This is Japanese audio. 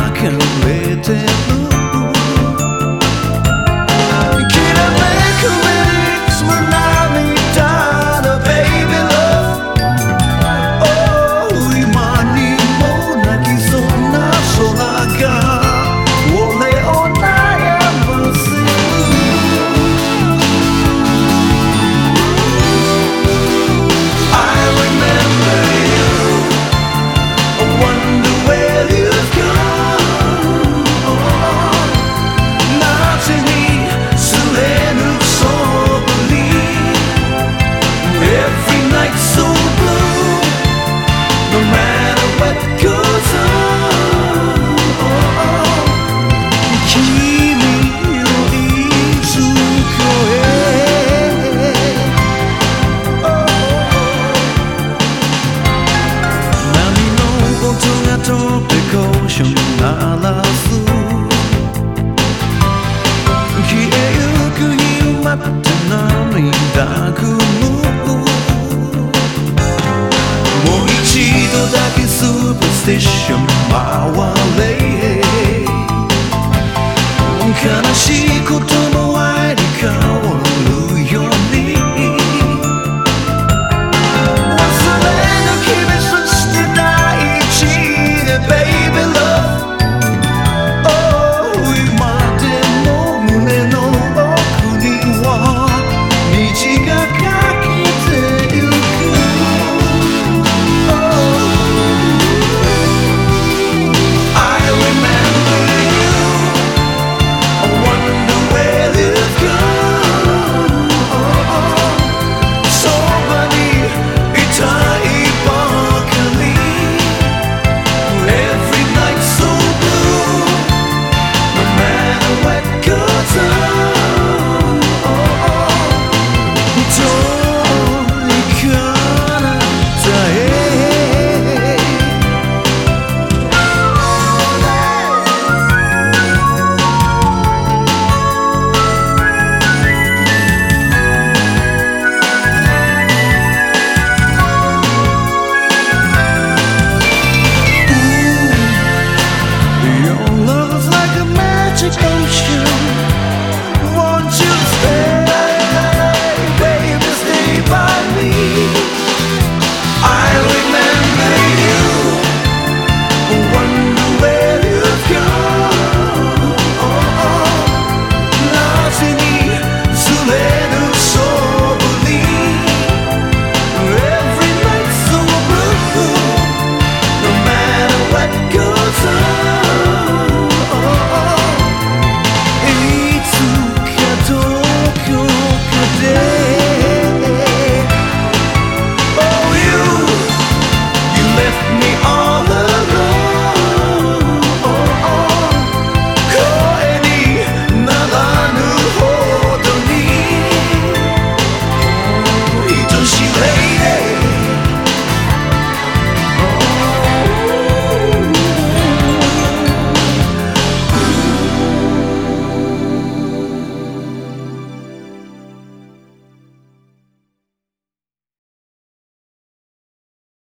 I can relate it. 鳴らす消えゆくに待って涙ぐむもう一度だけスーパーステーション回れ。悲しいこともある。